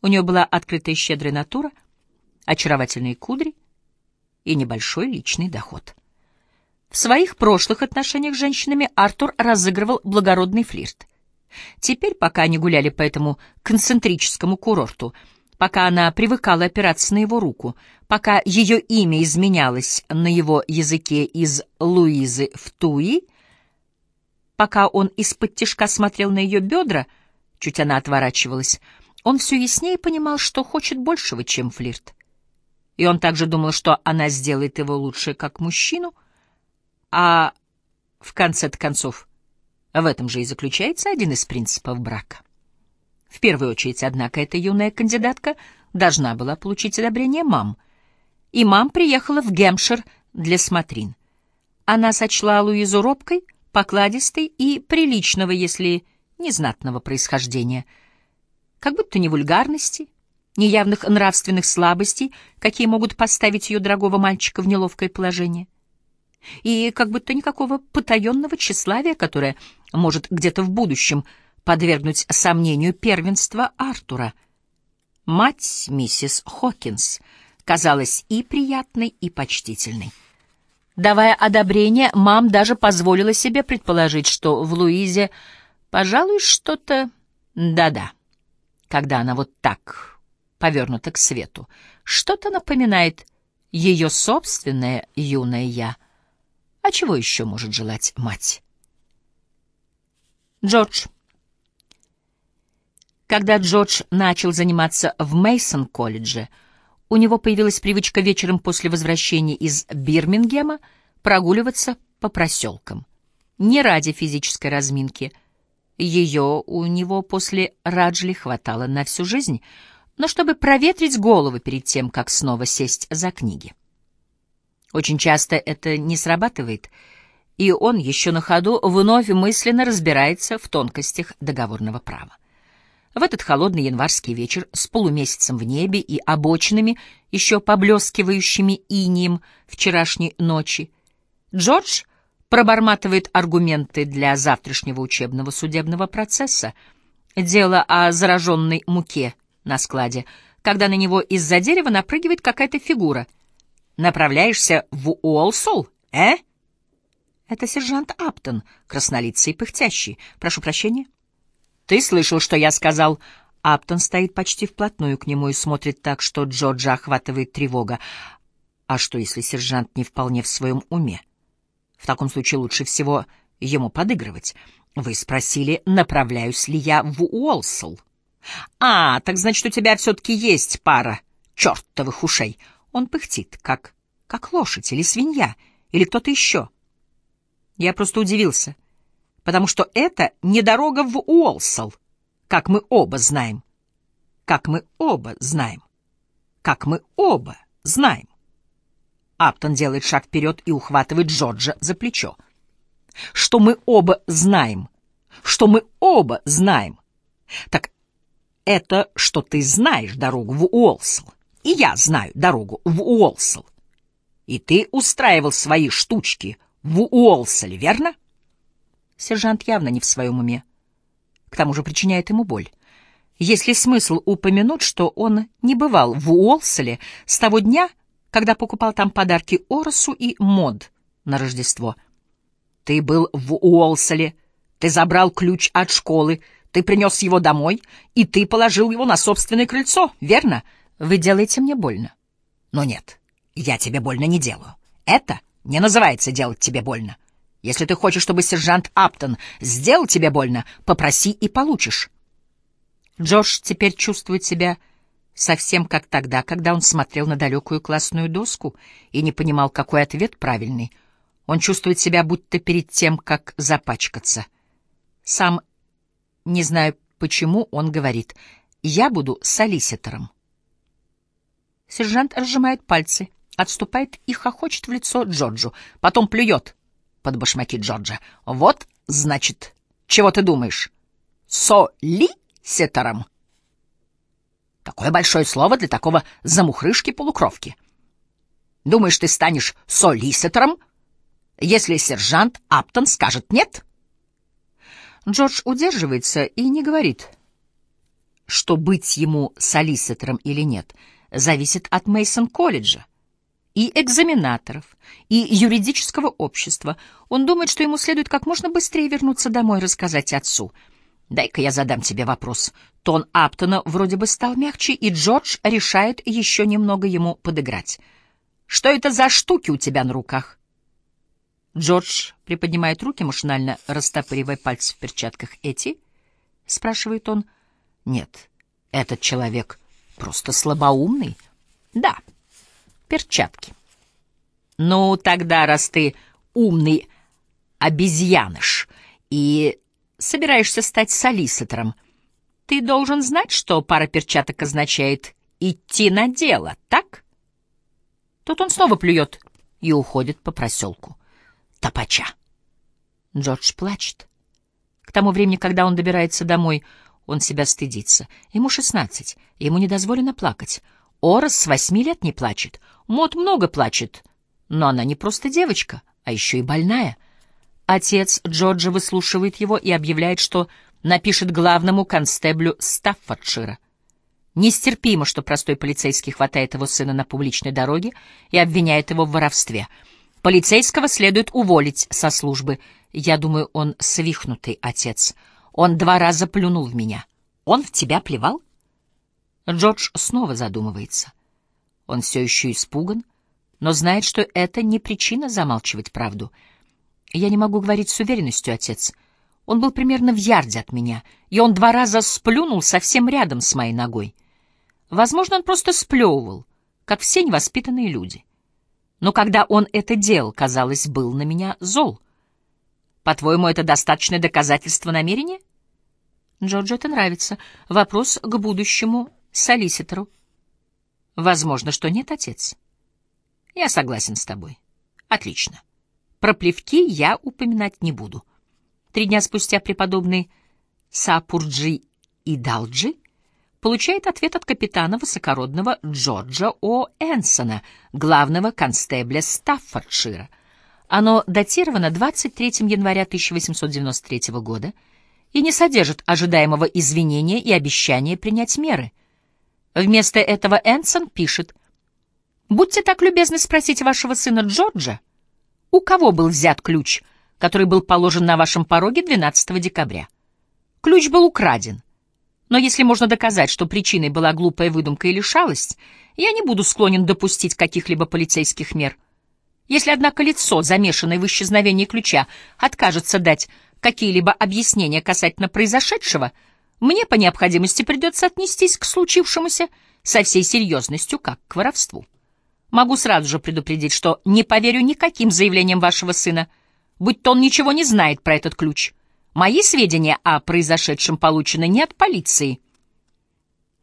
У нее была открытая щедрая натура, очаровательные кудри и небольшой личный доход. В своих прошлых отношениях с женщинами Артур разыгрывал благородный флирт. Теперь, пока они гуляли по этому концентрическому курорту, пока она привыкала опираться на его руку, пока ее имя изменялось на его языке из Луизы в Туи, пока он из-под тишка смотрел на ее бедра, чуть она отворачивалась, он все яснее понимал, что хочет большего, чем флирт. И он также думал, что она сделает его лучше как мужчину, а в конце-то концов в этом же и заключается один из принципов брака. В первую очередь, однако, эта юная кандидатка должна была получить одобрение мам. И мам приехала в Гемпшир для смотрин. Она сочла Луизу робкой, покладистой и приличного, если незнатного происхождения. Как будто ни вульгарности, ни явных нравственных слабостей, какие могут поставить ее дорогого мальчика в неловкое положение. И как будто никакого потаенного тщеславия, которое может где-то в будущем подвергнуть сомнению первенства Артура. Мать, миссис Хокинс, казалась и приятной, и почтительной. Давая одобрение, мам даже позволила себе предположить, что в Луизе, пожалуй, что-то... Да-да, когда она вот так повернута к свету, что-то напоминает ее собственное юное «я». А чего еще может желать мать? Джордж. Когда Джордж начал заниматься в Мейсон-колледже, у него появилась привычка вечером после возвращения из Бирмингема прогуливаться по проселкам. Не ради физической разминки. Ее у него после Раджли хватало на всю жизнь, но чтобы проветрить голову перед тем, как снова сесть за книги. Очень часто это не срабатывает — и он еще на ходу вновь мысленно разбирается в тонкостях договорного права. В этот холодный январский вечер с полумесяцем в небе и обочинами, еще поблескивающими инием вчерашней ночи, Джордж проборматывает аргументы для завтрашнего учебного судебного процесса. Дело о зараженной муке на складе, когда на него из-за дерева напрыгивает какая-то фигура. «Направляешься в Уолсол, э?» Это сержант Аптон, краснолицый и пыхтящий. Прошу прощения. Ты слышал, что я сказал? Аптон стоит почти вплотную к нему и смотрит так, что Джорджа охватывает тревога. А что, если сержант не вполне в своем уме? В таком случае лучше всего ему подыгрывать. Вы спросили, направляюсь ли я в Уолсл. А, так значит, у тебя все-таки есть пара чертовых ушей. Он пыхтит, как, как лошадь или свинья, или кто-то еще. Я просто удивился, потому что это не дорога в Уолсал, как мы оба знаем. Как мы оба знаем. Как мы оба знаем. Аптон делает шаг вперед и ухватывает Джорджа за плечо. Что мы оба знаем. Что мы оба знаем. Так это, что ты знаешь дорогу в Уолсал. И я знаю дорогу в Уолсал. И ты устраивал свои штучки в Уолселе, верно? Сержант явно не в своем уме. К тому же причиняет ему боль. Есть ли смысл упомянуть, что он не бывал в Уолселе с того дня, когда покупал там подарки Оросу и Мод на Рождество? Ты был в Уолселе, ты забрал ключ от школы, ты принес его домой, и ты положил его на собственное крыльцо, верно? Вы делаете мне больно. Но нет, я тебе больно не делаю. Это не называется делать тебе больно. Если ты хочешь, чтобы сержант Аптон сделал тебе больно, попроси и получишь. Джош теперь чувствует себя совсем как тогда, когда он смотрел на далекую классную доску и не понимал, какой ответ правильный. Он чувствует себя будто перед тем, как запачкаться. Сам не знаю, почему он говорит «я буду солиситором». Сержант разжимает пальцы — отступает и хохочет в лицо Джорджу, потом плюет под башмаки Джорджа. «Вот, значит, чего ты думаешь? Солисетором?» Какое большое слово для такого замухрышки-полукровки. Думаешь, ты станешь солисетором, если сержант Аптон скажет «нет»? Джордж удерживается и не говорит, что быть ему солиситором или нет, зависит от Мейсон-колледжа и экзаменаторов, и юридического общества. Он думает, что ему следует как можно быстрее вернуться домой и рассказать отцу. «Дай-ка я задам тебе вопрос». Тон Аптона вроде бы стал мягче, и Джордж решает еще немного ему подыграть. «Что это за штуки у тебя на руках?» Джордж приподнимает руки, машинально растопыривая пальцы в перчатках. «Эти?» — спрашивает он. «Нет, этот человек просто слабоумный». «Да, перчатки». «Ну, тогда, раз ты умный обезьяныш и собираешься стать солиситором, ты должен знать, что пара перчаток означает «идти на дело», так?» Тут он снова плюет и уходит по проселку топача. Джордж плачет. К тому времени, когда он добирается домой, он себя стыдится. Ему шестнадцать, ему не дозволено плакать. Орос с восьми лет не плачет. Мот много плачет. Но она не просто девочка, а еще и больная. Отец Джорджа выслушивает его и объявляет, что напишет главному констеблю Стаффордшира. Нестерпимо, что простой полицейский хватает его сына на публичной дороге и обвиняет его в воровстве — Полицейского следует уволить со службы. Я думаю, он свихнутый отец. Он два раза плюнул в меня. Он в тебя плевал? Джордж снова задумывается. Он все еще испуган, но знает, что это не причина замалчивать правду. Я не могу говорить с уверенностью, отец. Он был примерно в ярде от меня, и он два раза сплюнул совсем рядом с моей ногой. Возможно, он просто сплевывал, как все невоспитанные люди но когда он это делал, казалось, был на меня зол. По-твоему, это достаточное доказательство намерения? Джорджу это нравится. Вопрос к будущему солиситору. Возможно, что нет, отец. Я согласен с тобой. Отлично. Про плевки я упоминать не буду. Три дня спустя преподобный Сапурджи и Далджи получает ответ от капитана высокородного Джорджа О. Энсона, главного констебля Стаффордшира. Оно датировано 23 января 1893 года и не содержит ожидаемого извинения и обещания принять меры. Вместо этого Энсон пишет «Будьте так любезны спросить вашего сына Джорджа, у кого был взят ключ, который был положен на вашем пороге 12 декабря? Ключ был украден. Но если можно доказать, что причиной была глупая выдумка или шалость, я не буду склонен допустить каких-либо полицейских мер. Если, однако, лицо, замешанное в исчезновении ключа, откажется дать какие-либо объяснения касательно произошедшего, мне по необходимости придется отнестись к случившемуся со всей серьезностью, как к воровству. Могу сразу же предупредить, что не поверю никаким заявлениям вашего сына, будь то он ничего не знает про этот ключ. Мои сведения о произошедшем получены не от полиции,